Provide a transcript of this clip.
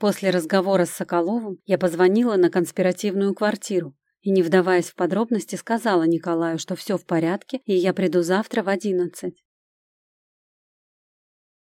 После разговора с Соколовым я позвонила на конспиративную квартиру и, не вдаваясь в подробности, сказала Николаю, что все в порядке, и я приду завтра в одиннадцать.